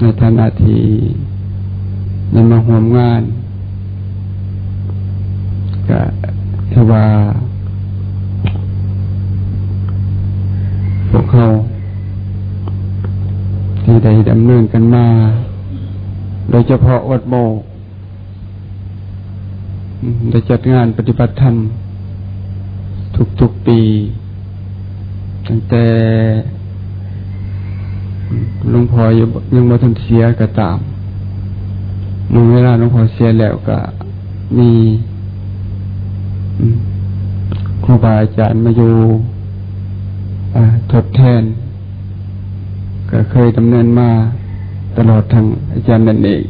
ในฐานะที่ในมาห่วมงานก็ถือว่าพวกเขาที่ได้ดำเนินกันมา โดยเฉพาะวัดโมได้จัดงานปฏิบัติธรรม ทุกๆปี ตั้งแต่ หลวงพ่อยังมาทันเสียก็ตามมื่อเวลาหลวงพ่อเสียแล้วก็มีครูบาอาจารย์มาอยู่ทดแทน ก็เคยดำเนินมาตลอดทางอาจารย์นั่นเอง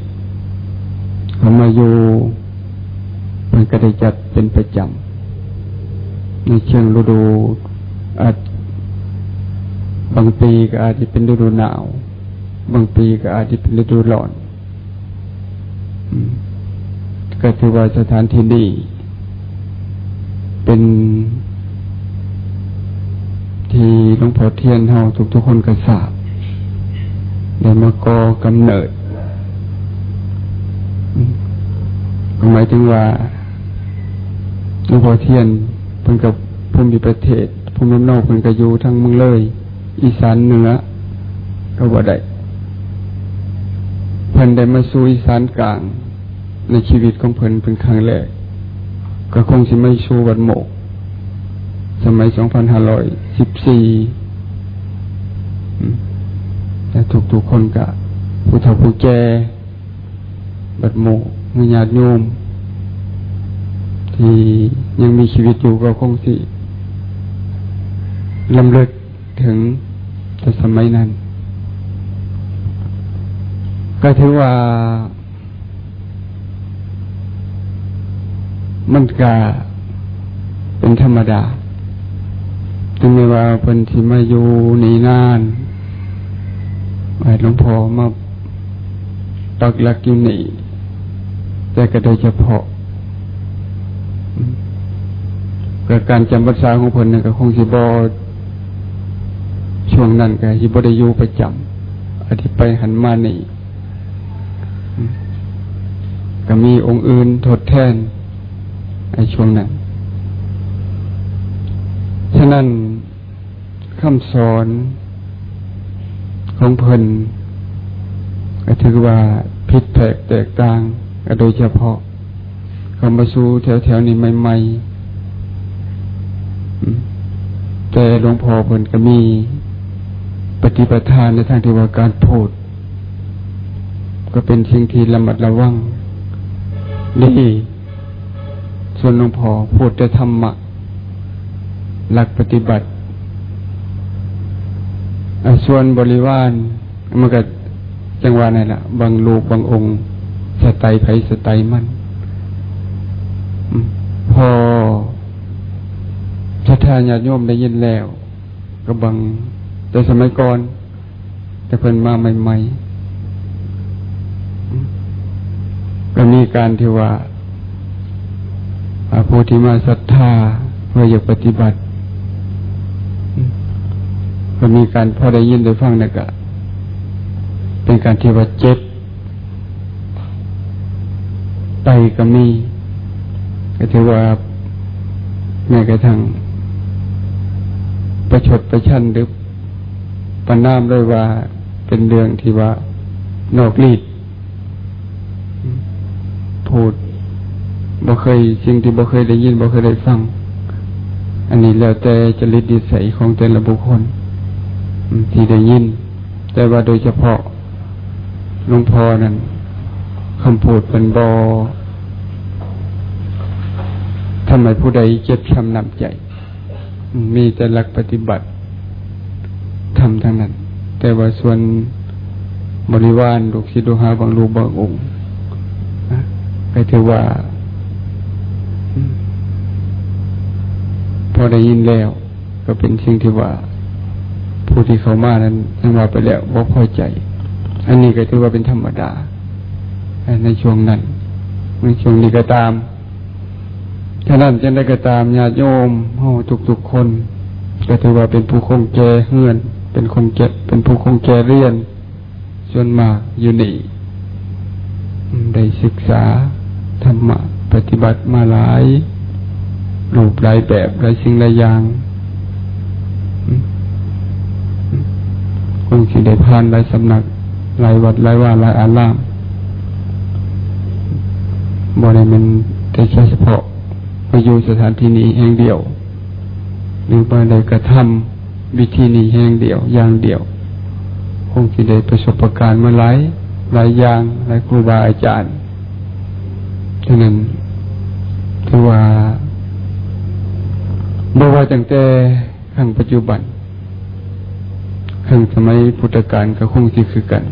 เขามาอยู่มันก็ได้จัดเป็นประจำในเชิงฤดูอาจ บางปีก็อาจจะเป็นฤดูหนาว บางปีก็อาจจะเป็นฤดูร้อนก็ถือว่าสถานที่นี้เป็นที่หลวงพ่อเทียนเฮาทุกๆคนก็ทราบได้มาก่อกำเนิดก็หมายถึงว่าหลวงพ่อเทียนเพิ่นกับภูมิประเทศภูมิลำนอกเพิ่นก็อยู่ทั้งเมืองเลย อีสานเหนือก็บ่ได้เพิ่นได้มาสู่อีสานกลาง ในชีวิตของเพิ่นเป็นครั้งแรก ก็คงสิไม่ชูวัดโมก สมัยสองพันห้าร้อยสิบสี่แต่ทุกทุกคนกะผู้เฒ่าผู้แก่บัดโมกมีญาติโยมที่ยังมีชีวิตอยู่ก็คงสิลำเลิก ถึงแต่สมัยนั้น ก็ถือว่า มันก็เป็นธรรมดาถึงแม้ว่าเพิ่นที่มาอยู่นี่นานหลวงพ่อมาตักหลักอยู่นี่แต่ก็โดยเฉพาะกิดการจำภาษาของเพิ่นนี่ก็คงสิบอ ช่วงนั้นก็สิบได้อยู่ประจำอธิไปหันมานี่ก็มีองค์อื่นทดแทนในช่วงนั้น ฉะนั้นคำสอนของเพิ่นก็ถือว่าผิดแผกแตกต่างโดยเฉพาะคำมาสู่แถวๆนี้ใหม่ๆแต่หลวงพ่อเพิ่นก็มี ฏิปทานในทางที่ว่าการพูด ก็เป็นสิ่งที่ระมัดระวังดีส่วนหลวงพ่อพูดแต่ธรรมะ หลักปฏิบัติ ส่วนบริวารมันก็จังหวะนั่นแหละบางลูกบางองค์ สไตไผสไตมันพอพระทานญาติโยมได้ยินแล้ว ก็บัง แต่สมัยก่อน แต่เพิ่นมาใหม่ๆก็มีการที่ว่าผู้ที่มาศรัทธาเพื่ออยากปฏิบัติก็มีการพอได้ยินได้ฟังนะกะเป็นการที่ว่าเจ็บไตก็มีก็ถือว่าแม้กระทั่งประชดประชันหรือ ประนามด้วยว่าเป็นเรื่องที่ว่านอกลีดพูดบ่เคยสิ่งที่บ่เคยได้ยินบ่เคยได้ฟัง อันนี้แล้วแต่จริตนิสัยของแต่ละบุคคลที่ได้ยิน แต่ว่าโดยเฉพาะหลวงพ่อนั้นคำพูดเป็นบอทำไมผู้ใดเจ็บช้ำนำใจ มีแต่หลักปฏิบัติ ทำทั้งนั้น แต่ว่าส่วนบริวารลูกศิษย์ลูกหาบางลูบางองค์ก็ถือว่า พอได้ยินแล้ว ก็เป็นสิ่งที่ว่า ผู้ที่เขามานั้นยังว่าไปแล้วว่าพอใจ อันนี้ก็ถือว่าเป็นธรรมดา ในช่วงนั้นในช่วงนี้ก็ตามฉะนั้นจะได้ก็ตามญาติโยมเฮาทุกๆคน ก็ถือว่าเป็นผู้คงแก่เฮือน เป็นคงแก่เป็นผู้คงแก่เรียนส่วนมากอยู่นี่ได้ศึกษาธรรมะปฏิบัติมาหลาย รูปหลายแบบหลายสิ่งหลายอย่างคงสิได้ผ่านหลายสำนักหลายวัดหลายว่าหลายอารามบ่ได้มันแต่เฉพาะมาอยู่สถานที่นี้แห่งเดียว หรือบ่ได้กระทำ วิธีนี้แห่งเดียว อย่างเดียว คงสิได้ประสบการณ์มาหลายหลายอย่างหลายครูบาอาจารย์ฉะนั้นถือว่าบ่ว่าตั้งแต่ขั้งปัจจุบันขั้งสมัยพุทธกาลก็คงสิคือกัน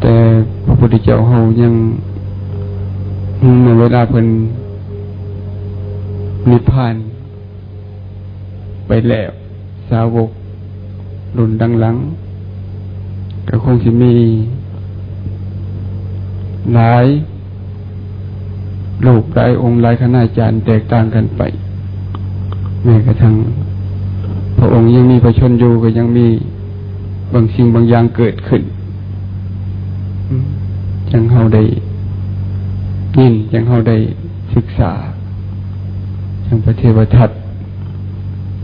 แต่พระพุทธเจ้าเฮายังเมื่อเวลาเพิ่นนิพพานไปแล้ว สาวก รุ่นดังหลัง ก็คงสิมี หลายลูกหลายองค์หลายคณาจารย์แตกต่างกันไปแม้กระทั่งพระองค์ยังมีประชนอยู่ก็ยังมีบางสิ่งบางอย่างเกิดขึ้นยังเฮาได้ยินยังเฮาได้ศึกษายังพระเทวทัต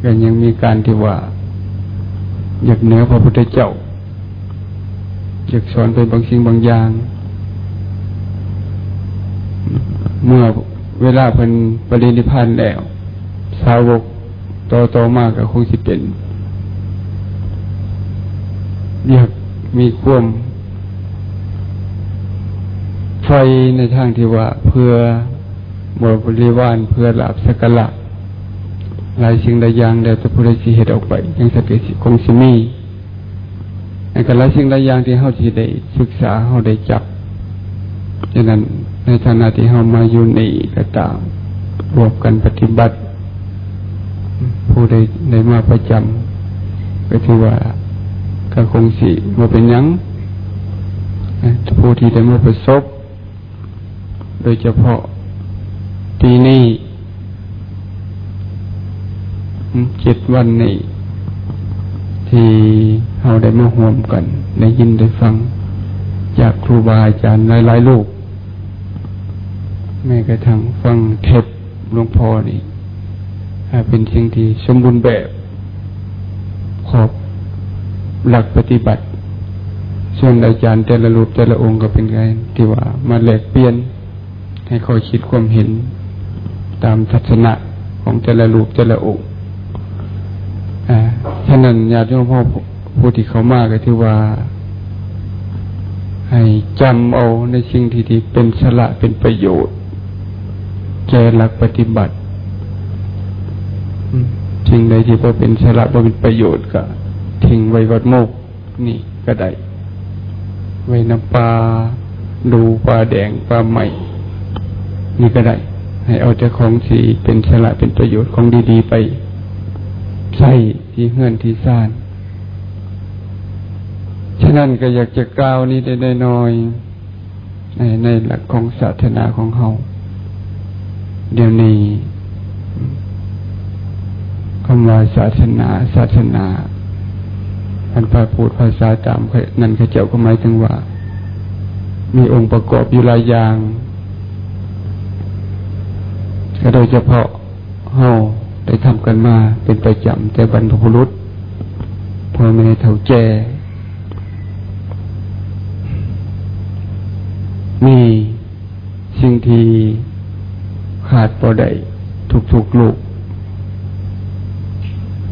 ก็ยังมีการที่ว่า อยากเหนือพระพุทธเจ้า อยากสอนไปบางสิ่งบางอย่าง เมื่อเวลาเพิ่นปรินิพานแล้ว สาวกต่อต่อมากก็คงสิเป็นอยากมีความไฟในทางที่ว่าเพื่อบริวารเพื่อหลับสักละ หลายสิ่งหลายอย่างเดี๋ยวจะพูดสิเหตุออกไปยังสเกสิคงสิมีในกหลายสิ่งหลายอย่างที่เขาที่ได้ศึกษาเขาได้จับฉะนั้นในฐานะที่เรามาอยู่ในก็ตามรวมกันปฏิบัติ ผู้ใดได้มาประจำก็ถือว่าก็คงสิมาเป็นยังผู้ที่ได้มาประสบ โดยเฉพาะปีนี้ เจ็ดวันนี้ที่เราได้มาห่วมกัน ได้ยินได้ฟัง จากครูบาอาจารย์หลายๆลูกแม้กระทั่งฟังเทปหลวงพ่อนี่เป็นสิ่งที่สมบูรณ์แบบขอบหลักปฏิบัติ ส่วนอาจารย์แต่ละรูปแต่ละองค์ก็เป็นไงที่ว่ามาแลกเปลี่ยน ให้คอยคิดความเห็น ตามทัศนะของแต่ละรูปแต่ละองค์ ฉะนั้นญาติโยมพ่อผู้ที่เขามากก็ถือว่า ให้จำเอาในสิ่งที่เป็นสละเป็นประโยชน์แก่หลักปฏิบัติสิ่งใดที่พอเป็นสาระพอเป็นประโยชน์ก็ทิ้งไว้วัดโมกนี่ก็ได้ไว้น้ำปลาดูปลาแดงปลาใหม่ นี่ก็ได้ ให้เอาแต่ของสีเป็นสาระเป็นประโยชน์ของดีๆไป ใช้ที่เฮือนที่ซ่าน ฉะนั้นก็อยากจะกล่าวนี้ได้น้อยในในหลักของศาสนาของเฮาเดี๋ยวนี้คำว่าศาสนา ศาสนาอันพาพูดภาษาตามนั่นขเจ้าก็หมายถึงว่า มีองค์ประกอบอยู่หลายอย่างก็โดยเฉพาะเฮา ได้ทำกันมาเป็นประจำแต่บรรพบุรุษพ่อแม่เฒ่าแก่มีสิ่งที่ขาดบ่ได้ทุกๆลูก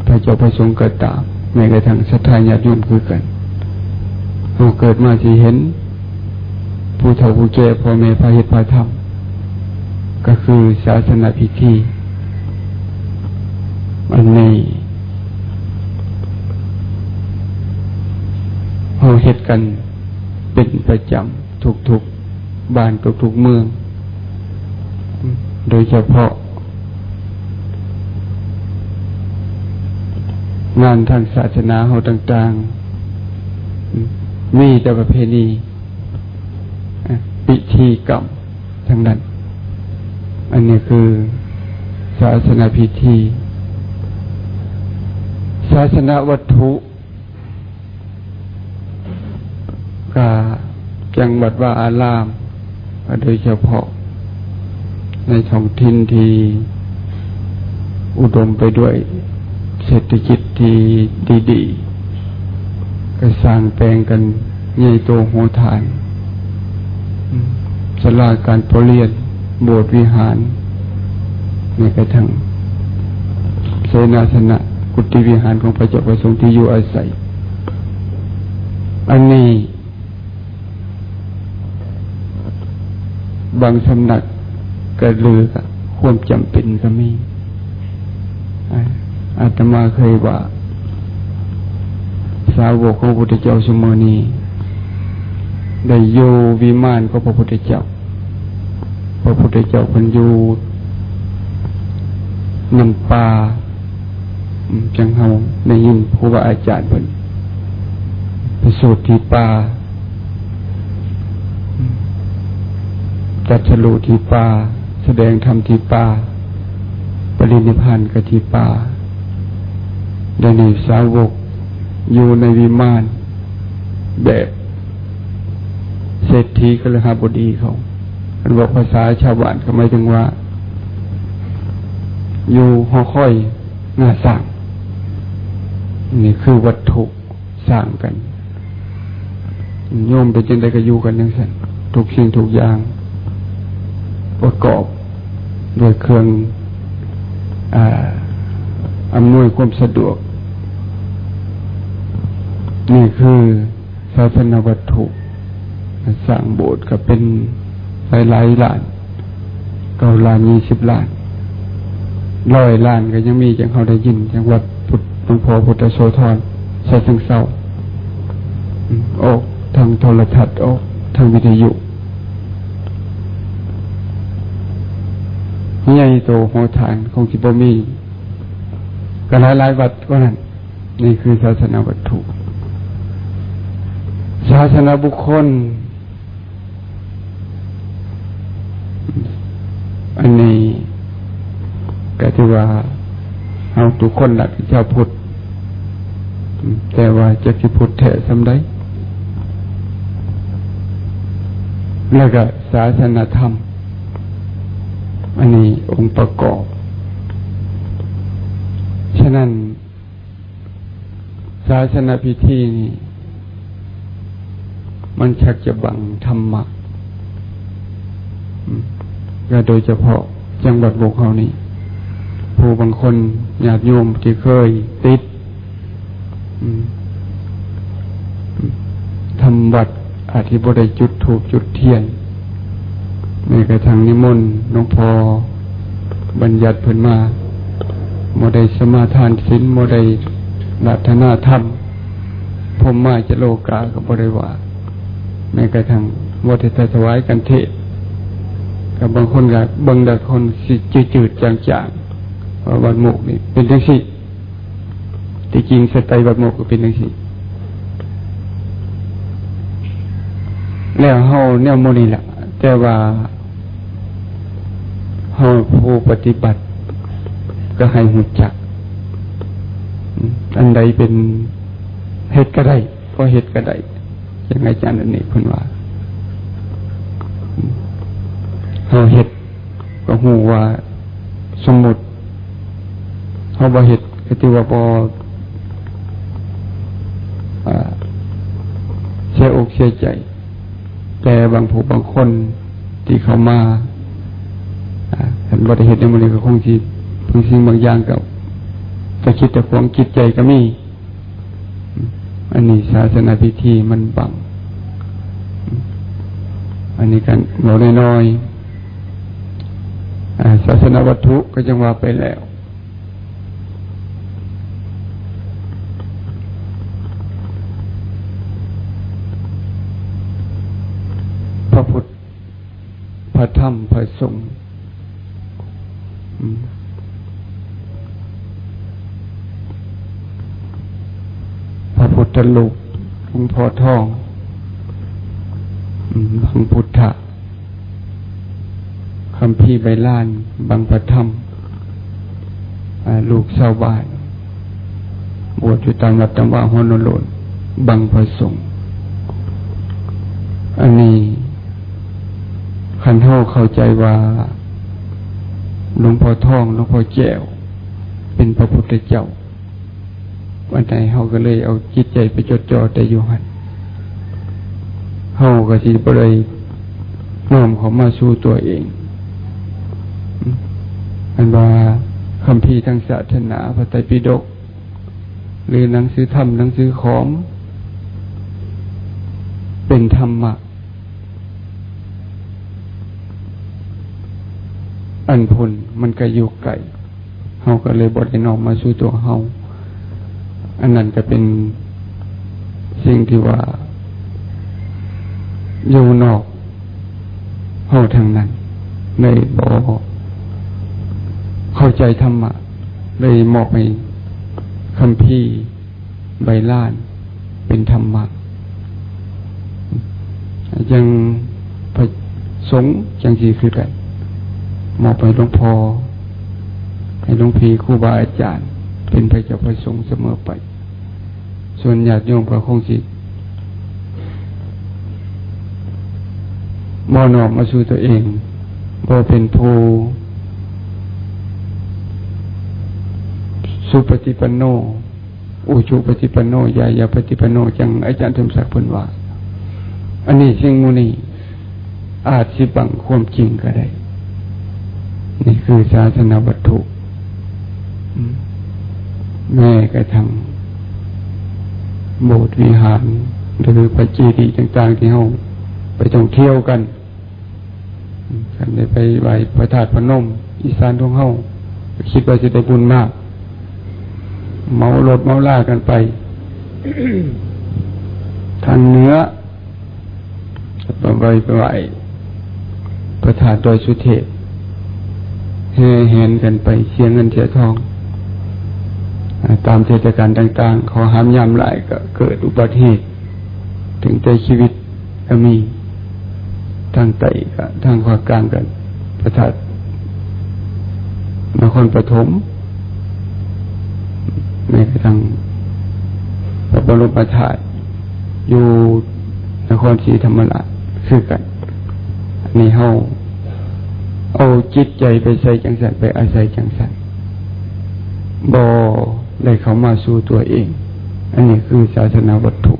พระเจ้าพระสงฆ์เกิดตามแม้กระทั่งศรัทธาญาติโยมคือกันเราเกิดมาที่เห็น ผู้เฒ่าผู้แก่พ่อแม่พระเหตุพระธรรมก็คือศาสนาพิธี อันนี้เราเหตุกันเป็นประจำทุกๆบ้านทุกๆเมือง โดยเฉพาะ งานทางศาสนาเขาต่าง ๆ มีแต่ประเพณีพิธีกรรมทั้งนั้น อันนี้คือศาสนาพิธี ศาสนาวัตถุกาจังหวัดว่าอาราม โดยเฉพาะ ในท้องถิ่นที่อุดมไปด้วยเศรษฐกิจที่ดีๆก็สร้างแปลงกันใหญ่โตโหฐานสลาการปรเรียนโบสถ์วิหารในกระทั่งเสนาสนะ กุฏิวิหารของพระเจ้าประสงค์ที่อยู่อาศัย อันนี้ บางสำนักกระลือกับความจำเป็นก็มีอาตมาเคยว่า สาวกของพระพุทธเจ้าสมนีได้อยู่วิมานของพระพุทธเจ้า พระพุทธเจ้าเป็นอยู่นำปลา จังเฮาในยินผู้ว่าอาจารย์เพิ่นไปสูตรที่ป่าจัดฉลูที่ป่าแสดงธรรมที่ป่าปรินิพานกับที่ป่าได้ในสาวกอยู่ในวิมาน แบบเศรษฐีกฤหบดีเขาอันบอกภาษาชาวบ้านก็หมายถึงว่า อยู่หอค่อยหน้าสั่ง นี่คือวัตถุสร้างกันโยมเป็นจังไดก็อยู่กันยังสันทุกสิ่งทุกอย่าง ประกอบด้วยเครื่องอำนวยความสะดวก นี่คือศาสนาวัตถุสร้างโบสถ์ก็เป็นหลายหลายล้านเก้าล้านยี่สิบล้านร้อยล้านก็ยังมีจังเขาได้ยินจังวัดพุ ลวงพ่อพุทธโสธรใช้สังเศร้าออกทางโทรทัศน์ออกทางวิทยุใหญ่โตโหฐานคงจิบมีก็หลายหลายวัดก็นั้นนี่คือศาสนาวัตถุ ศาสนาบุคคล อันนี้ก็ถือว่าเอาทุกคนหลักเจ้าพุทธ แต่ว่าจะสิพุทธแท้สำได้แล้วก็ศาสนาธรรม อันนี้องค์ประกอบ ฉะนั้น ศาสนาพิธีนี่มันชักจะบังธรรมะก็โดยเฉพาะจังหวัดบุกเขานี่ผู้บางคนญาติโยมที่เคยติด ทำวัดอธิบดีจุดถูกจุดเทียนในกระทางนิมนต์น้องพอบัญญัติเพิ่นมาโมได้สมาทานศีลโมได้รัตนาธรรมพมมาจะโลกากับบริวารในกระทางวัดถวายกันเทศกับบางคนกับบางดักคนสิจืดๆจางๆวัดมุกนี่เป็นทั้งสี่ ที่จริงสตล์บัโมกก็เป็นอย่างนี้แล้วเฮาแนวโมนี่แหละแต่ว่าเฮาผู้ปฏิบัติ ก็ให้หุ่จัก อันใดเป็นเฮ็ดก็ได้ก็เฮ็ดก็ได้ยังไงจารย์อันนี้คุณว่าเฮาเฮ็ดก็หูว่าสมมุติเฮาบ่เฮ็ดก็ถือว่าบ่ เสียอกเสียใจ แต่บางผู้บางคนที่เขามาเห็นบริเหตุในมันก็คงที่บางสิ่งบางอย่างกับจะคิดแต่ความคิดใจก็มีอันนี้ศาสนาพิธีมันบัง อันนี้กันเราน้อยๆศาสนาวัตถุก็จะว่าไปแล้ว ระธรรมพระสงฆ์พระพุทธลูกหลวงพ่อทองบางพุทธะคำพี่ใบล้าน บางพระธรรมลูกชาวบ้านบวชอยู่ตามรัตตว่าฮอนโลนบางพระสงฆ์อันนี้ ขันเท่าเข้าใจว่าหลวงพ่อทองหลวงพ่อแก้วเป็นพระพุทธเจ้า วันไหนเขาก็เลยเอาจิตใจไปจดจ่อแต่อยู่หันเขาก็สิบเลยน้อมเขามาสู่ตัวเองอันว่าคำพีทางศาสนาพระไตรปิฎกหรือหนังสือธรรมหนังสือของ เป็นธรรมะ อันพลมันก็อยู่ไกลเฮาก็เลยบดให้นอกมาสู่ตัวเฮาอันนั้นก็เป็นสิ่งที่ว่า อยู่นอกเฮาทางนั้นในบอเข้าใจธรรมะเลยมอบให้คำพี่ใบล้าน เป็นธรรมะยังพระสงฆ์ยังสีคือกัน มอบไปหลวงพ่อให้หลวงพี่ครูบาอาจารย์ เป็นพระเจ้าพระสงฆ์เสมอไป ส่วนญาติโยมพระคงสิมอนอมมาสู่ตัวเองบ่เป็นผู้สุปฏิปันโน อุชุปฏิปันโนยายาปฏิปันโน จังอาจารย์ธรรมศักดิ์พูนว่า อันนี้สิ่งมูนี้อาจสิบังความจริงก็ได้ นี่คือศาสนาวัตถุ แม่กระทั่งโบสถ์วิหารหรือพระจีดีต่างๆ ที่เฮาไปท่องเที่ยวกันกันได้ไปไหว้พระธาตุพนม อีสานทงเฮาคิดว่าจะได้บุญมาก เมารถเมาล่ากันไป ทางเนื้อไปไปไปไหวประธานโดยสุเทพ แห่แหนกันไปเสียเงินเสียทอง ตามเทศกาลต่าง ๆ ขอห้ามยามหลายก็เกิดอุบัติเหตุ ถึงใจชีวิตก็มีทางไตก็ทางภาคกลางกัน ประทัดนครปฐมในกระทั่งพระบรมธาตุอยู่นครศรีธรรมราชคือกัน อันนี้เฮา เอาจิตใจไปใส่จังสันไปอาศัยจังสันบอได้เขามาสู่ตัวเอง อันนี้คือศาสนาวัตถุ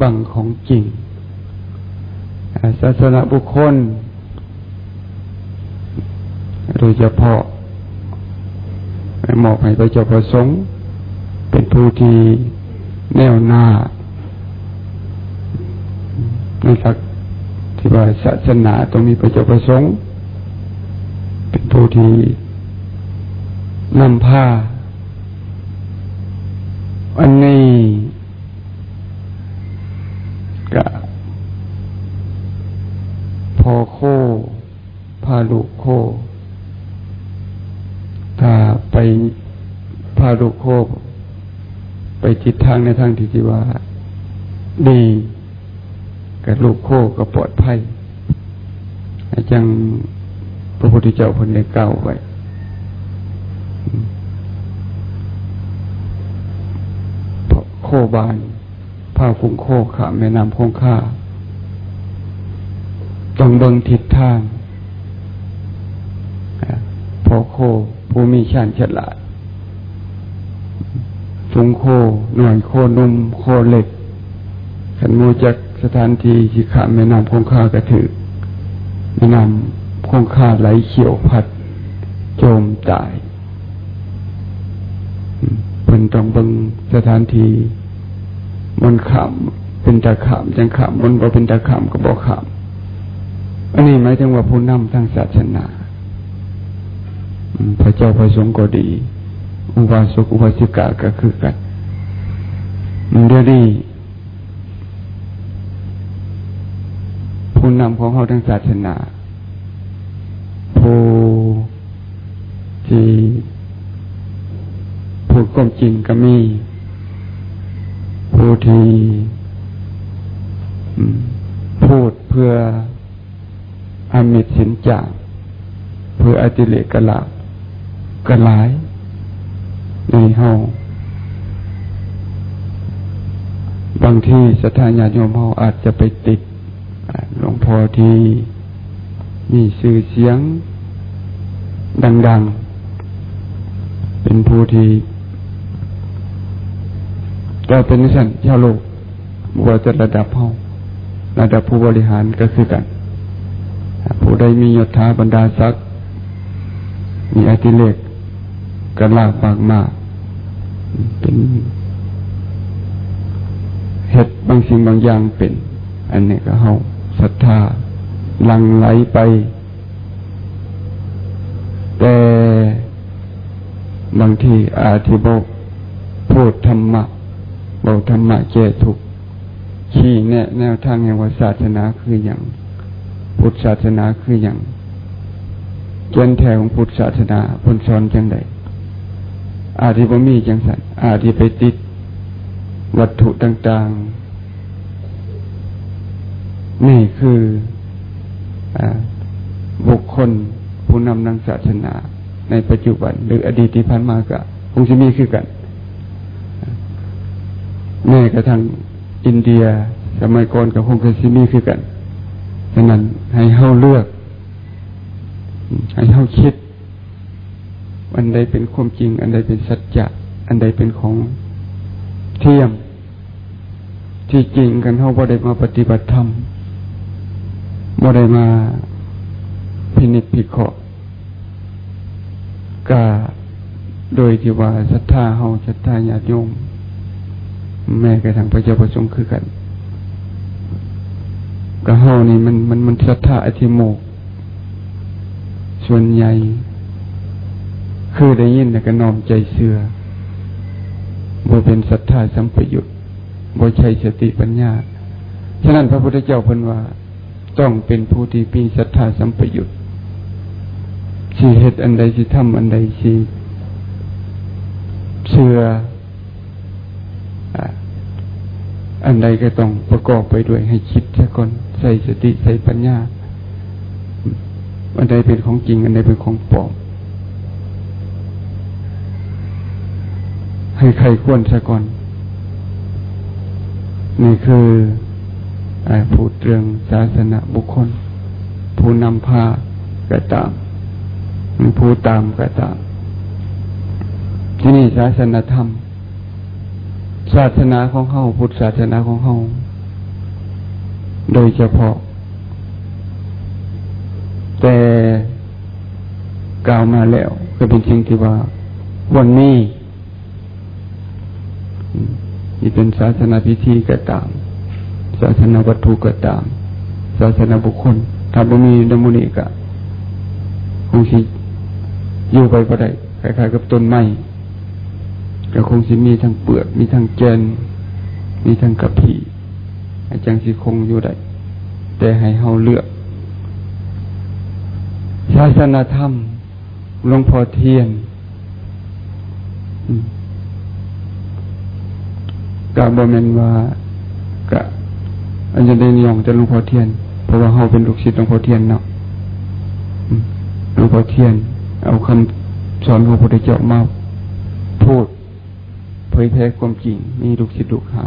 บังของจริงศาสนาบุคคล โดยเฉพาะมอบให้พระเจ้าประสงค์ เป็นผู้ที่แน่วหน้าในหลักที่ว่าศาสนาต้องมีพระเจ้าประสงค์ ผู้ที่นำผ้า อันนี้กะพอโคพาลูกโค ถ้าไปพาลูกโค ไปทิศทางในทางที่ที่ว่า ดีกับลูกโคก็ปลอดภัยอาจัง พระพุทธเจ้าคนได้เก่าไว้โคบานพาฟุงโคขาแม่น้ำคงค่าต้องเบิงทิศทางพอโคผู้มีชาญฉลาดทุงโคหน่วยโคนุ่มโคเหล็กขันมูจากสถานที่ที่ขาแม่น้ำคงคากระถือแม่น้ำ คงคาไหลเขียวพัด โจมตายเป็นต้องบังสถานที่มันขำเป็นตะขามจังขามมันบ่เป็นตะขามก็บอกขามอันนี้หมายถึงว่าผู้นำทางศาสนาพระเจ้าพระสงฆ์ก็ดี อุบาสกอุบาสิกาก็คือกันเดี๋ยวนี้ผู้นำของเขาทางศาสนา ผู้ ที่พูดความจริงก็มี ผู้ที่พูดเพื่ออามิตสินจาเพื่ออติเลกลาบก็หลาย ในเฮาบางที่สถานญาโยมเฮาอาจจะไปติดหลวงพ่อที่ มีสื่อเสียง ดัง ๆ เป็นผู้ที่ก็เป็นนิสันชาวโลกว่าจะระดับเฮาระดับผู้บริหารก็คือกัน ผู้ใดมียศถาบรรดาศักดิ์มีอธิเลกกันลากปากมากเป็นเหตุบางสิ่งบางอย่างเป็น อันนี้ก็เฮาศรัทธา ลังไหลไป แต่บางทีอาธิบกพูดธรรมะบอกธรรมะแก้ทุกขี้แนแนวทางแห่งศาสนาคืออย่าง พุทธศาสนาคืออย่างเกณฑ์แท้ของพุทธศาสนาพนสอนจังไดอาทิบมีจังสันอาทิไปติด วัตถุต่าง ๆ นี่คือ บุคคลผู้นำนางศาสนา ในปัจจุบัน หรืออดีตที่ผ่านมากะคงจะมีคือกันแม่กระทั่งอินเดียสมัยก่อนกับคงเคยซิมีคือกันฉะนั้นให้เฮาเลือก ให้เฮาคิด อันใดเป็นความจริง อันใดเป็นสัจจะอันใดเป็นของเทียม ที่จริงกันเฮาบ่ได้มาปฏิบัติธรรม บ่ได้มาพินิจพิเคราะห์กาโดยที่ว่าศรัทธาเฮาศรัทธาญาติโยมแม่กระทั่งพระเจ้าประสงค์คือกันกระเฮานี่มันมันมันศรัทธาอธิโมก ส่วนใหญ่ คือได้ยินแต่ก็น้อมใจเสือบ่เป็นศรัทธาสัมปยุตบ่ใช่สติปัญญา ฉะนั้นพระพุทธเจ้าเพิ่นว่า ต้องเป็นผู้ที่มีศรัทธาสัมปยุตสิเหตุอันใดสิทำอันใดสิเชื่ออันใดก็ต้องประกอบไปด้วยให้คิดซะก่อนใส่สติใส่ปัญญา อันใดเป็นของจริง อันใดเป็นของปลอมให้ใครควรซะก่อน นี่คือ พูดเรื่องศาสนาบุคคล ผู้นำพาก็ตามผู้ตามก็ตาม ที่นี่ศาสนาธรรม ศาสนาของเฮาพุทธศาสนาของเฮาโดยเฉพาะ แต่กล่าวมาแล้ว ก็เป็นสิ่งที่ว่า วันนี้นี่เป็นศาสนาพิธีก็ตามาสนาวัตถุก็ตาม ศาสนาบุคคล ถ้าบ่มีดมุนิกะคงสิอยู่ไปก็ได้คล้ายๆกับต้นไม้ก็คงสิมีทั้งเปลือกมีทั้งแกน มีทั้งกระพีอาจารย์สิคงอยู่ได้แต่ให้เฮาเลือกศาสนาธรรมหลวงพ่อเทียนกะบ่แม่นว่ากะ อันจะได้นิยมจะหลวงพ่อเทียน เพราะว่าเฮาเป็นลูกศิษย์หลวงพ่อเทียนเนาะหลวงพ่อเทียน เอาคำสอนของพระพุทธเจ้ามาพูดเผยแพร่ความจริง มีลูกศิษย์ลูกหา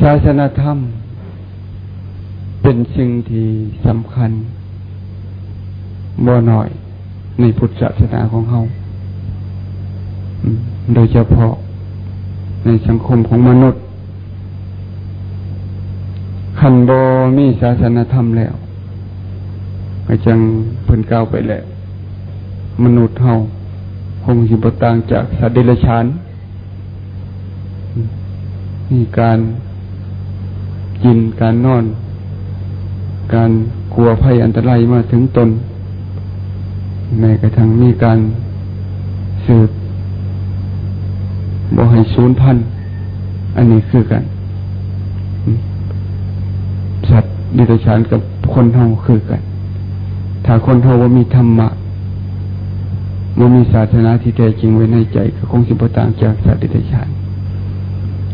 ศาสนาธรรม เป็นสิ่งที่สำคัญบ่หน่อยในพุทธศาสนาของเฮาโดยเฉพาะในสังคมของมนุษย์ ขันโบมีศาสนาธรรมแล้วก็จังเพิ่นก้าวไปแล้ว มนุษย์เฮาคงสิบต่างจากสัตว์เดรัจฉานมีการกินการนอน การกลัวภัยอันตรายมาถึงตน แม้กระทั่งมีการสืบบอกให้ศูนย์พัน อันนี้คือกัน สัตว์ ดิรัจฉานกับคนเฮาคือกัน ถ้าคนเฮาว่ามีธรรมะมันมีศาสนาที่แท้จริงไว้ในใจก็คงสิบต่างจากสัตว์ดิฉาน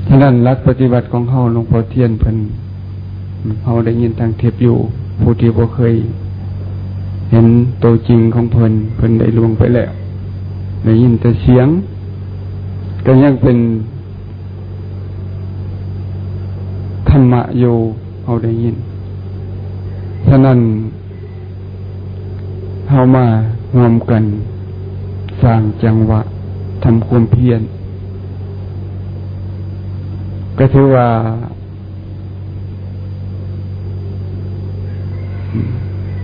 ฉะนั้นรักปฏิบัติของเขาหลวงพ่อเทียนเพิ่นเขาได้ยินทางเทปอยู่ผู้ที่บ่เคย เห็นตัวจริงของเพิ่นเพิ่นได้ลวงไปแล้วได้ยินแต่เสียง ก็ยังเป็นธรรมะอยู่เขาได้ยิน ฉะนั้นเขามารวมกัน สร้างจังหวะทำความเพียรก็ถือว่า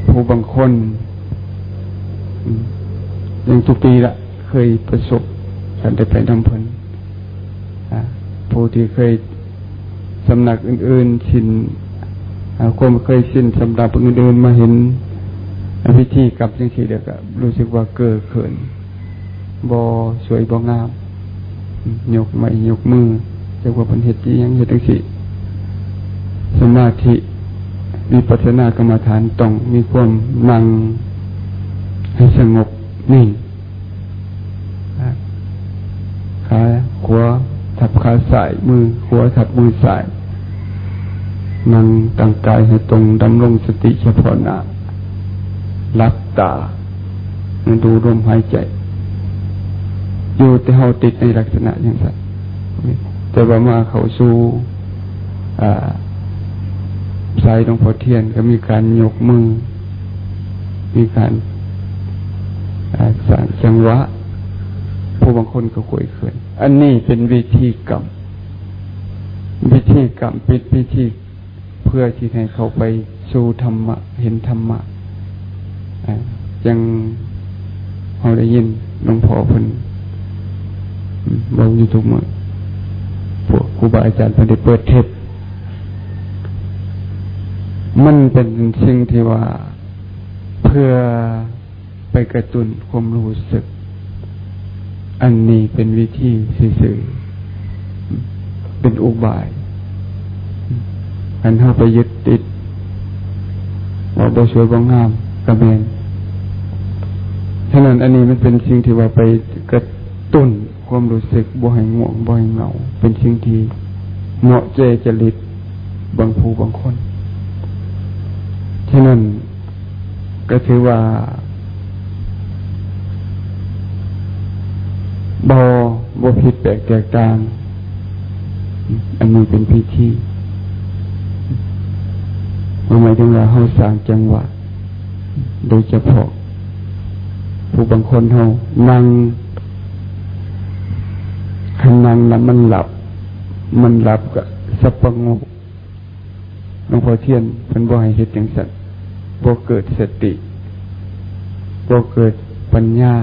ผู้บางคนอย่างทุกปีละเคยประสบการได้ไปนำเพลินผู้ที่เคยสำนักอื่นๆชิน ความเคยชินสำหรับอื่นมาเห็นพิธีกับจังสีเดียวก็รู้สึกว่าเกิดเขินบอสวยบองามยกไม่ยกมือเรียกว่าเป็นเหตุที่ยังเหตุจังสีสมาธิมีปัจนากรรมฐานต้องมีความนั่งให้สงบนิ่งขาขวาทับขาสายมือขวาทับมือสาย นั่งตั้งกายให้ตรงดำรงสติเฉพาะหน้ารับตาดูลมหายใจ อยู่แต่เฮาติดในลักษณะอย่างนั้นแต่ว่ามาเขาสู่สายหลวงพ่อเทียนก็มีการยกมือ มีการสั่งจังหวะผู้บางคนก็คุยเขินอันนี้เป็นวิธีกรรม วิธีกรรมปิดวิธี พื่อที่ให้เขาไปสู่ธรรมะ เห็นธรรมะยังเราได้ยินหลวงพ่อพิ่นบอกอยู่ทุกเมื่อพวกครูบาอาจารย์เพิ่นได้เปิดเทปมันเป็นสิ่งที่ว่าเพื่อไปกระตุ้นความรู้สึก อันนี้เป็นวิธีสื่อเป็นอุบาย อันเข้าไปยึดติดว่าบ่สวยบ่งามกระเบนฉะนั้นอันนี้มันเป็นสิ่งที่ว่าไปกระตุ้นความรู้สึกบ่ให้ง่วงบ่ให้เหงาเป็นสิ่งที่เหมาะเจจริตบางผู้บางคน ฉะนั้นก็ถือว่าบอบผิดแปลกแตกต่าง อันนี้เป็นพิธี หมายถึงว่าเฮาสร้างจังหวะ โดยเฉพาะ ผู้บางคนเฮานั่งคันนั่งแล้วมันหลับ มันหลับก็สับประงกหลวงพ่อเทียนเป็นบ่ให้เฮ็ดอย่างสัตว์บ่เกิดสติบ่เกิดปัญญา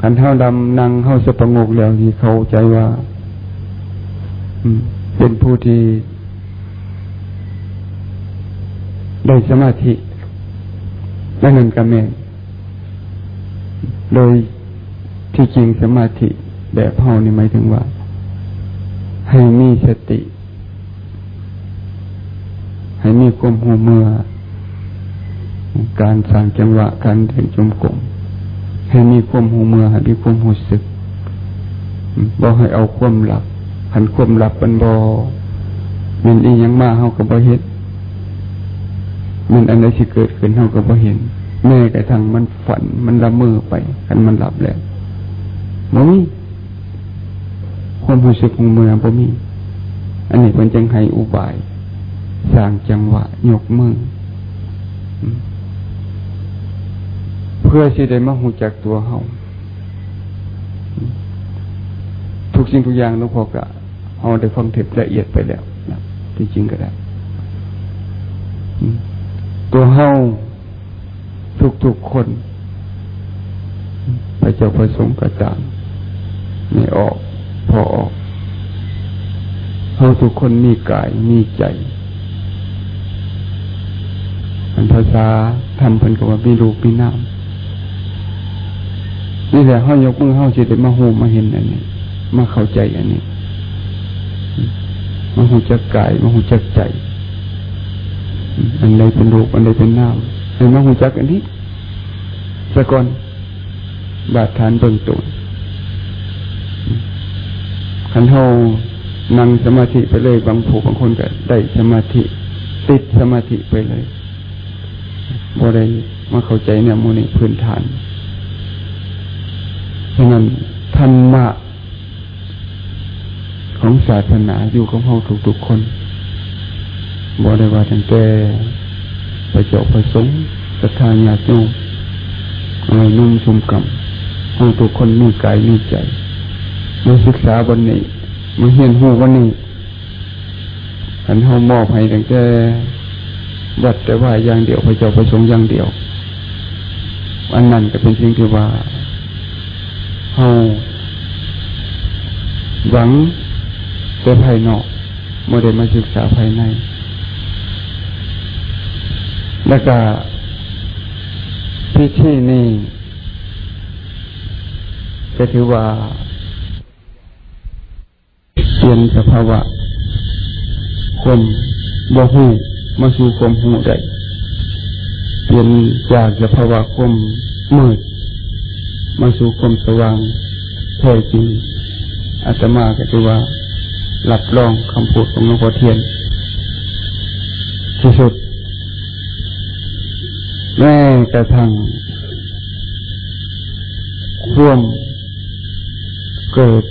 ขันเท่าดำนั่งเข้าสประงกแล้วที่เขาใจว่าเป็นผู้ที่ ได้สมาธิได้เงินกระเมงโดยที่จริงสมาธิแบบเฮานี่หมายถึงว่า ให้มีสติ ให้มีความหัวเมื่อ การสร้างจังหวะการเดินจมกลมให้มีความหูเมื่อให้มีความหูสึกบอให้เอาความหลับหันความหลับเป็นบอมันอียังมาเฮากับบ่เห็น มันอันใดที่เกิดขึ้นเฮากับบ่เห็น แม่กระทั่งมันฝันมันละเมอไปกันมันหลับแล้วบ่มีความรู้สึกของเมือบ่มี อันนี้เป็นจังให้อุบายสร้างจังหวะยกมือเพื่อที่ได้มาหูจักตัวเฮาทุกสิ่งทุกอย่างหลวงพ่อกะเฮาได้ฟังเทปละเอียดไปแล้วนะที่จริงก็ได้ ตัวเฮาทุกๆคนพระเจ้าประสงค์กระตามไม่ออกพอออกเฮาทุกคนมีกายมีใจมันภาษาทำเพิ่นกับว่ามีรูปมีน้ำนี่แหละเขายกมือเขาจะได้มาหูมาเห็นอันนี้ มาเข้าใจอันนี้มาหูจักกายมาหูจักใจ อันใดเป็นรูปอันใดเป็นนามให้มาหูจักอันนี้สะก่อนบาดฐานเบื้องต้นขันเฮานั่งสมาธิไปเลยบางผู้บางคนก็ได้สมาธิ ติดสมาธิไปเลยบ่ได้มาเข้าใจเนี่ยโมนี่พื้นฐานฉะนั้นธรรมะของศาสนาอยู่กับเราทุกๆคน บริวารตั้งแต่ประเจ้าประสงค์สถานญาติโยมเรนุ่มชุมกรรมห้องทุกคนมีกายมีใจมาศึกษาวันนี้มาเฮียนหูวันนี้อันเฮามอบให้ตั้งแต่วัดแต่ว่าอย่างเดียวพระเจ้าประสงค์อย่างเดียวอันนั้นก็เป็นสิ่งที่ว่าเฮาหวังแต่ภายนอกไม่ได้มาศึกษาภายใน แล้วก็พิธีนี้ก็ถือว่าเปลี่ยนสภาวะความบ่หูมาสู่ความหูได้เปลี่ยนจากสภาวะความมืด มาสู่ความสว่างแท้จริงอาตมาก็ถือว่าหลับรองคำพูดของหลวงพ่อเทียนที่สุด แม้กระทั่งร่วมเกิด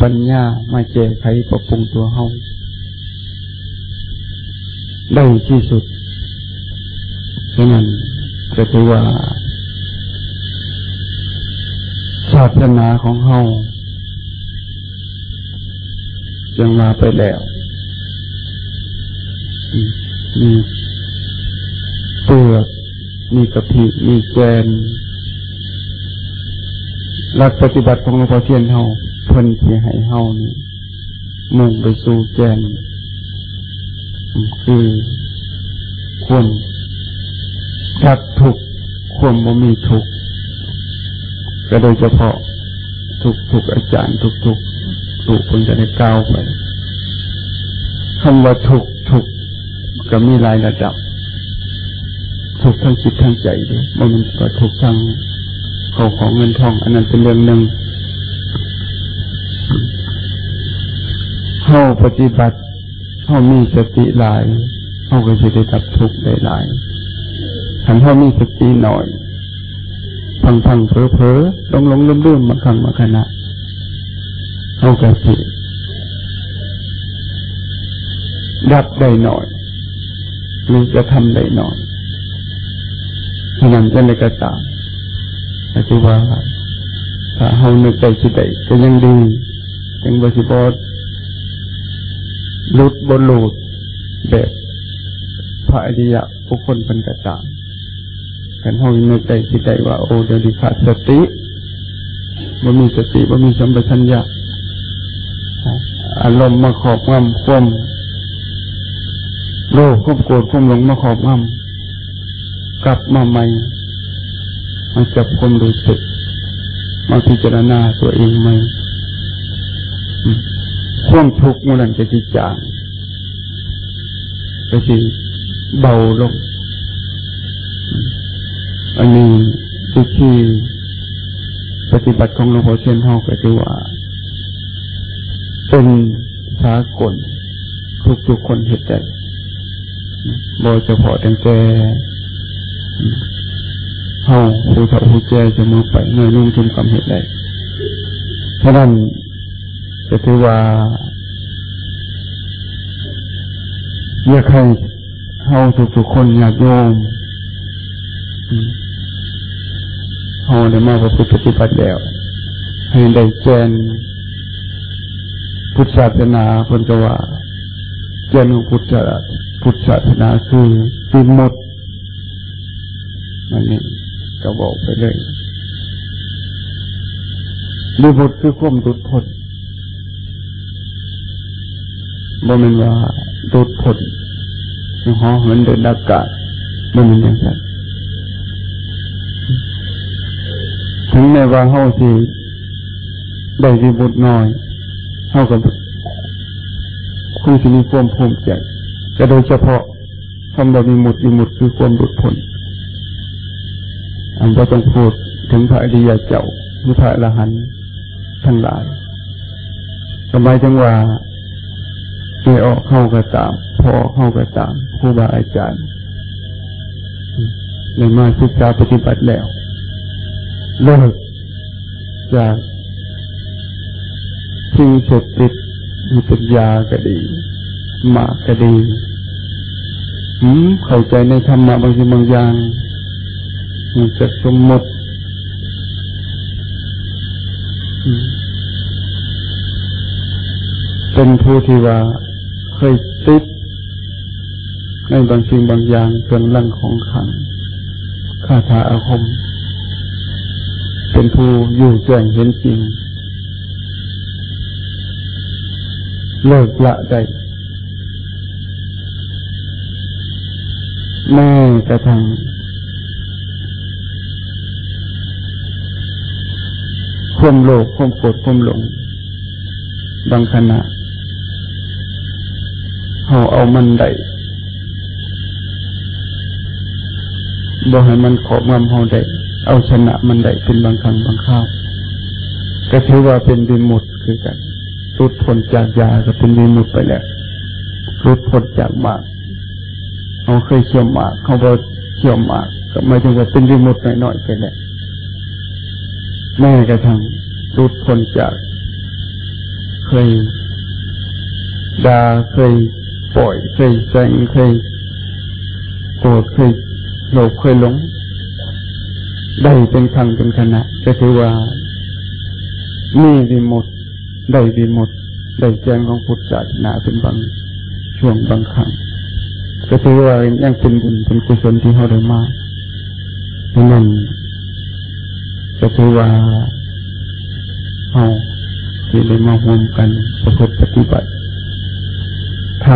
ปัญญามาแก้ไขปรับปรุงตัวเฮาได้ที่สุดฉะนั้นจะถือว่าศาสนาของเฮายังมาไปแล้วมีเปลือก มีกะพิมีแกนหลักปฏิบัติของหลวงพ่อเทียนเฮาเพิ่นที่ให้เฮานี่มุ่งไปสู่แกน คือควมดักทุกควมบ่มีทุกก็โดยเฉพาะทุกทุกอาจารย์ ทุกทุกทุกคนจะได้ก้าวไปคำว่าทุกทุกก็มีหลายระดับ ทุกข์ทั้งจิตทั้งใจด้วยมันก็ทุกข์ทั้งเขาของเงินทอง อันนั้นเป็นเรื่องหนึ่งเข้าปฏิบัติเข้ามีสติหลายเข้าก็จะได้ดับทุกข์ได้หลายถ้าเข้ามีสติหน่อยพังพังเผลอเผลอลงลงลืมลืมมาครั้งมาขณะเข้าก็สิดับได้หน่อยหรือจะทำได้หน่อย ขนาดจะในกระตามแต่ที่ว่าถ้าเฮานึกใจสิได้ก็ยังดียังบริบทลุดบนลูดแบบพระอริยะบุคคลเป็นกระตามกันเฮานึกใจสิได้ว่าโอ้เดี๋ยวนี้ขาดสติว่มีสติว่มีสัมปชัญญะอารมณ์มาขอบงำควมโลภควบโกรธควบหลงมาขอบงำ กลับมาใหม่มาจับความรู้สึก มาพิจารณาตัวเองไหม่ความทุกข์มันจะจิจางก็สิเบาลง อันนี้ที่ที่ปฏิบัติของหลวงพ่อเชนฮอกก็คือว่า เป็นสากลทุกทุกคนเห็นได้โดยเฉพาะตั้งแต่ เฮาผู้เฒ่าผู้แก่จะมือไปเนื่อยนุ่งชุมกำเหตุใดฉะนั้นจะถือว่าอยากให้เฮาทุกๆคนอยากโยมเฮาได้มาประพฤติปฏิบัติแล้ว ให้ได้แจนพุทธศาสนาคนก็ว่าแจนของพุทธพุทธศาสนาคือสิหมด มันนี่ก็บอกไปเลยดูบทคือความดุดพ้นบ่เป็นว่าดุดพ้นยังหอเหินเดินอากาศบ่เป็นอย่างนั้นถึงแม้ว่าเฮาสิได้ดีบุตน้อยเฮากับคุณสิมีความภูมิใจก็โดยเฉพาะคำว่ามีหมุดมีมุดคือความดุดพ้น อันก็ต้องพูดถึงพระอริยเจ้าหรือพระอรหันต์ทั้งหลายสมัยจังว่าเกี่ยอเข้าก็ตามพอเข้าก็ตามครูบาอาจารย์ในมาศึกษาปฏิบัติแล้วเลิกจากสิ่งเสพติดมีปัญญาก็ดีมากก็ดีเข้าใจในธรรมะบางสิ่งบางอย่าง มันจะสมมติเป็นผู้ที่ว่าเคยติดในบางสิ่งบางอย่างเครื่องลังของขังคาถาอาคม เป็นผู้อยู่แจ้งเห็นจริง เลิกละได้แม่กระทั่ง ควมโลภควมโกรธควมหลง บางขณะเขาเอามันได้บ่ให้มันขอบงำเขาได้ เอาชนะมันได้เป็นบางครั้งบางคราวก็ถือว่าเป็นวิมุตคือกันรุดพ้นจากยาก็เป็นวิมุตไปแล้วรุดพ้นจากมากเขาเคยเขี่ยวมาก เขาบอกเขี่ยวมากก็หมายถึงว่าเป็นวิมุตหน่อยๆไปแล้ว แม่กระทั่งรุดพ้นจาก เคยด่าเคยปล่อยเคยแซงเคยโกรธเคยโลภเคยหลง ได้เป็นครั้งเป็นขณะก็ถือว่ามีวิมุตได้วิมุตได้แจ้งของพุทธศาสนาเป็นบางช่วงบางครั้งก็ถือว่ายังเป็นบุญเป็นกุศลที่เขาได้มาดังนั้น ก็ถือว่าเราที่ได้มาร่วมกันประพฤติปฏิบัติท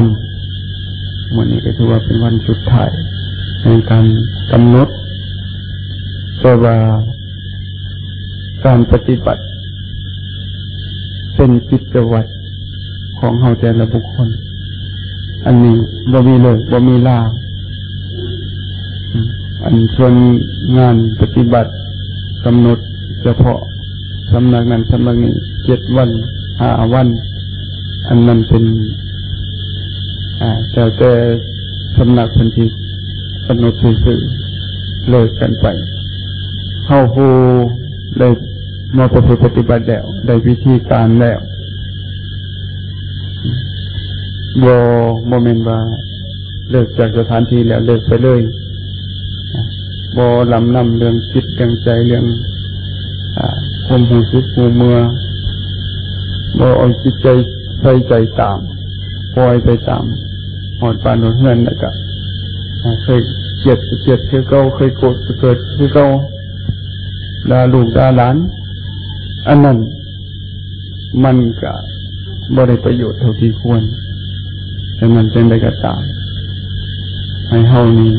ำวันนี้ก็ถือว่าเป็นวันสุดท้ายในการกำหนดแต่ว่าการปฏิบัติ เป็นกิจวัตรของเฮาแต่ละบุคคล อันนี้บ่มีเลยบ่มีลาอันส่วนงานปฏิบัติ กำหนดเฉพาะสำนักนั้นสำนักนี้เจ็ดวันห้าวัน อันนั้นเป็นอ่าแต่แต่สำนักพันธิกำหนดสื่อเลิกกันไปเข้าหูได้มาประพฤติปฏิบัติแล้วได้วิธีการแล้วบโมเมนต์ว่าเลิกจากสถานที่แล้วเลิกไปเลย บลำนำเรื่องจิตเรื่องใจเรื่องความหูสึกหูเมื่อบเอาจิตใจใส่ใจตามปล่อยไปตามหอดปานหดเฮือนแล้วก็เคยเกลียดเกลียดคือเก่าเคยโกรธเกิดคือเก่าด่าลูกด่าหลาน อันนั้นมันก็บริประโยชน์เท่าที่ควรแต่มันเป็นได้ก็ตามให้เฮานี้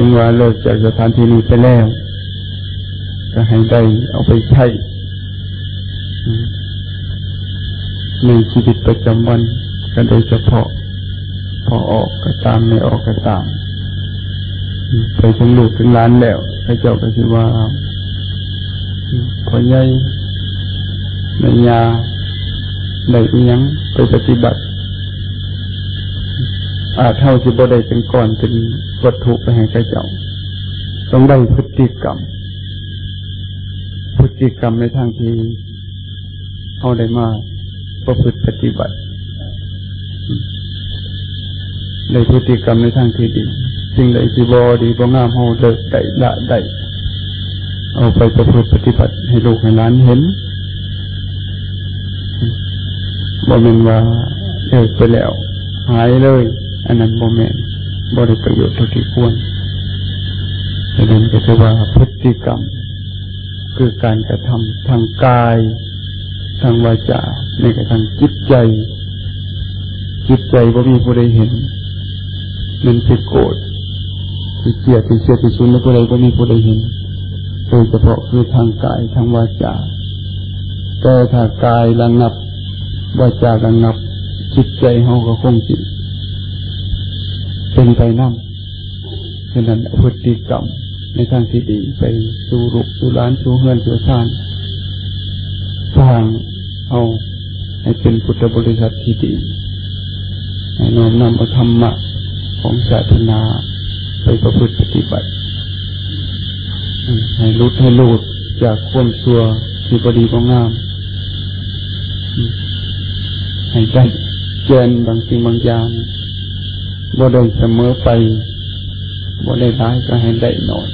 ถึงว่าเลิกจากสถานที่นี้ไปแล้ว ก็ให้ได้เอาไปใช้ในชีวิตประจำวันก็โดยเฉพาะ พอออกก็ตามไม่ออกก็ตาม ไปถึงลูกถึงล้านแล้วพระเจ้าก็คิดว่าพอใหญ่ในยาได้ยังไปปฏิบัติอาเท่าที่บ่ได้เป็นก่อนเป็น วัตถุไปให้พระเจ้า ต้องได้พฤติกรรม พฤติกรรมในทางที่เขาได้มาประพฤติปฏิบัติได้พฤติกรรมในทางที่ดีสิ่งใดที่บอดีบองามเฮาเลิกได้ละได้เอาไปประพฤติปฏิบัติให้ลูกให้หลานเห็นบ่เมนว่าเลิกไปแล้ว หายเลย อันนั้นบ่เมน บ่ได้ประโยชน์เท่าที่ควรดังนั้นก็จะว่าพฤติกรรม คือการกระทำทางกาย ทางวาจาในกระทางจิตใจ จิตใจบ่มีผู้ใดเห็นมันจะโกรธที่เกียดที่เสียที่สุนแล้วผู้ใดก็มีผู้ใดเห็นโดยเฉพาะคือทางกายทางวาจาแต่ถ้ากายระงับวาจาระงับจิตใจเขาก็คงจิต นไปนั่งฉะนั้นพฤติกรรมในทางที่ดีไปสู่รุกสู่ร้านสู่เฮือนสู่ซ่านสร้างเอาให้เป็นพุทธบริษัทที่ดีให้น้อมนำเอาธรรมะของศาสนาไปประพฤติปฏิบัติ ให้ลุดให้ลูดจากความชั่วที่พอดีก็งาม ให้ได้เจนบางสิ่งบางอย่าง บ่ได้เสมอไปบ่ได้ร้ายก็ให้ได้หน่อย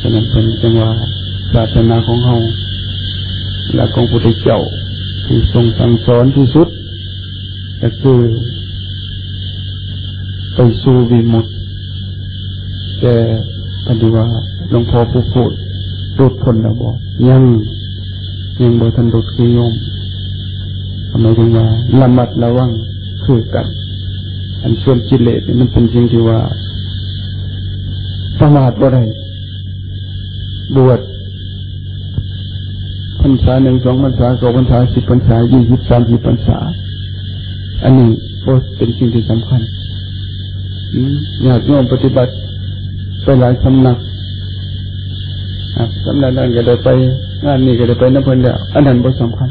ฉะนั้นเป็นจังว่าศาสนาของเฮาและของพระพุทธเจ้าที่ทรงสั่งสอนที่สุดก็คือไปสู่วิมุตติแต่ปฏิว่าหลวงพ่อผู้พูดรุดพ้นแล้วบอกยังยังบ่ทันรุดคือโยมทำไมถึงว่าละมัดระวังคือกัน อันส่วนกิเลสมันเป็นสิ่งที่ว่าประมาทบ่ได้บวชพรรษาหนึ่งสองพรรษาสองพรรษาสิบพรรษายี่สิบสามสิบพรรษา อันนี้ก็เป็นสิ่งที่สำคัญอยากโยมปฏิบัติไปหลายสำนักสำนักนั้นก็ได้ไปงานนี้ก็ได้ไปนับเพิ่นแล้วอันนั้นบ่สำคัญ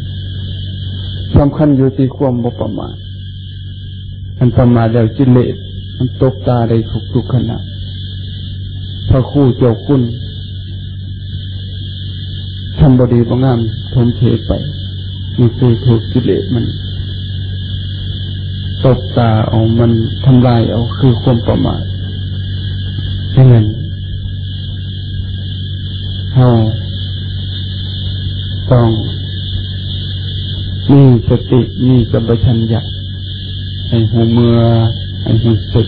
สำคัญอยู่ที่ความบ่ประมาท มันประมาทแล้วจิเลสมันตกตาได้ทุกทุกขณะพระคู่เจ้าคุณทำบดีบ่งามทมเทไปนี่คือถูกกิเลสมันตกตาเอามันทำลายเอาคือความประมาทดังนั้นเราต้องมีสติมีสัมปชัญญะ ให้หูเมื่อให้หูสึก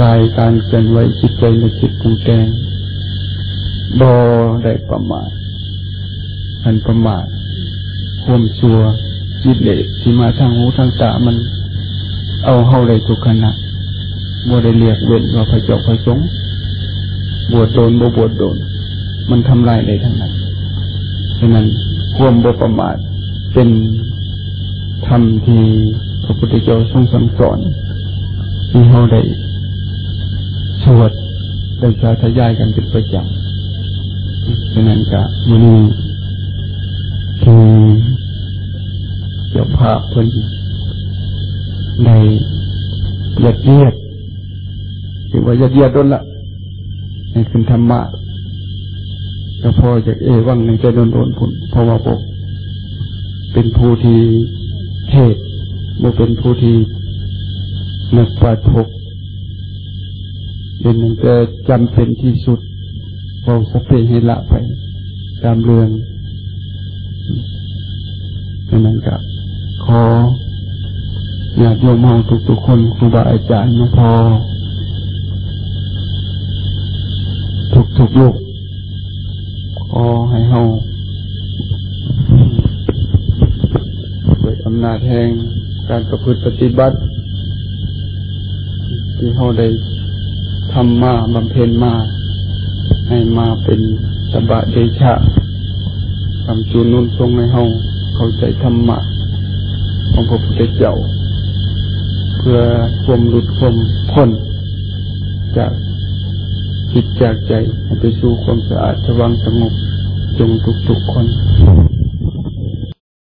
กายการเกินไหวจิตใจในจิตปรุงแต่งบอได้ประมาทอันประมาทควมชัวจิตเลสที่มาทางหูทางตามัน เอาเข้าเลยทุกขณะบวได้เรียกเว้นว่าพระเจ้าพระสงฆ์บวชโดนบวบวชโดน มันทำลายได้ทั้งนั้นฉะนั้นความบประมาทเป็นธรรมที่ ระพุทธเจ้าทรงสั่งสอนที่เขาได้สวดได้สาธยายกันเป็นประจำฉะนั้นกะมือนี้คือเจ้าภาพเพิ่นในยัดเยียดถือว่ายัดเยียดต้นละให้ขึ้นธรรมะก็พอจากเอวังหนึ่งจโดนโดนผลเพราะว่าปกเป็นผู้ที่เทศ บ่เป็นผู้ที่นักปราชญ์พกเป็นหนึ่งจะจำเป็นที่สุดพอสเปให้ละไป ตามเรื่องดังนั้นก็ขออยากโยมเอาทุกๆคนครูบาอาจารย์มาพอ ทุกๆลูกขอให้เฮาด้วยอำนาจแห่ง การประพฤติปฏิบัติ ที่เฮาได้ทำมาบำเพ็ญมา ให้มาเป็นสบะเดชะคำจูนนุนทรงในห้เฮาเข้าใจธรรมะ ของพระพุทธเจ้า เพื่อความหลุดความพ้น จากจิตจากใจไปสู่ความสะอาดสว่างสงบจงทุกๆคน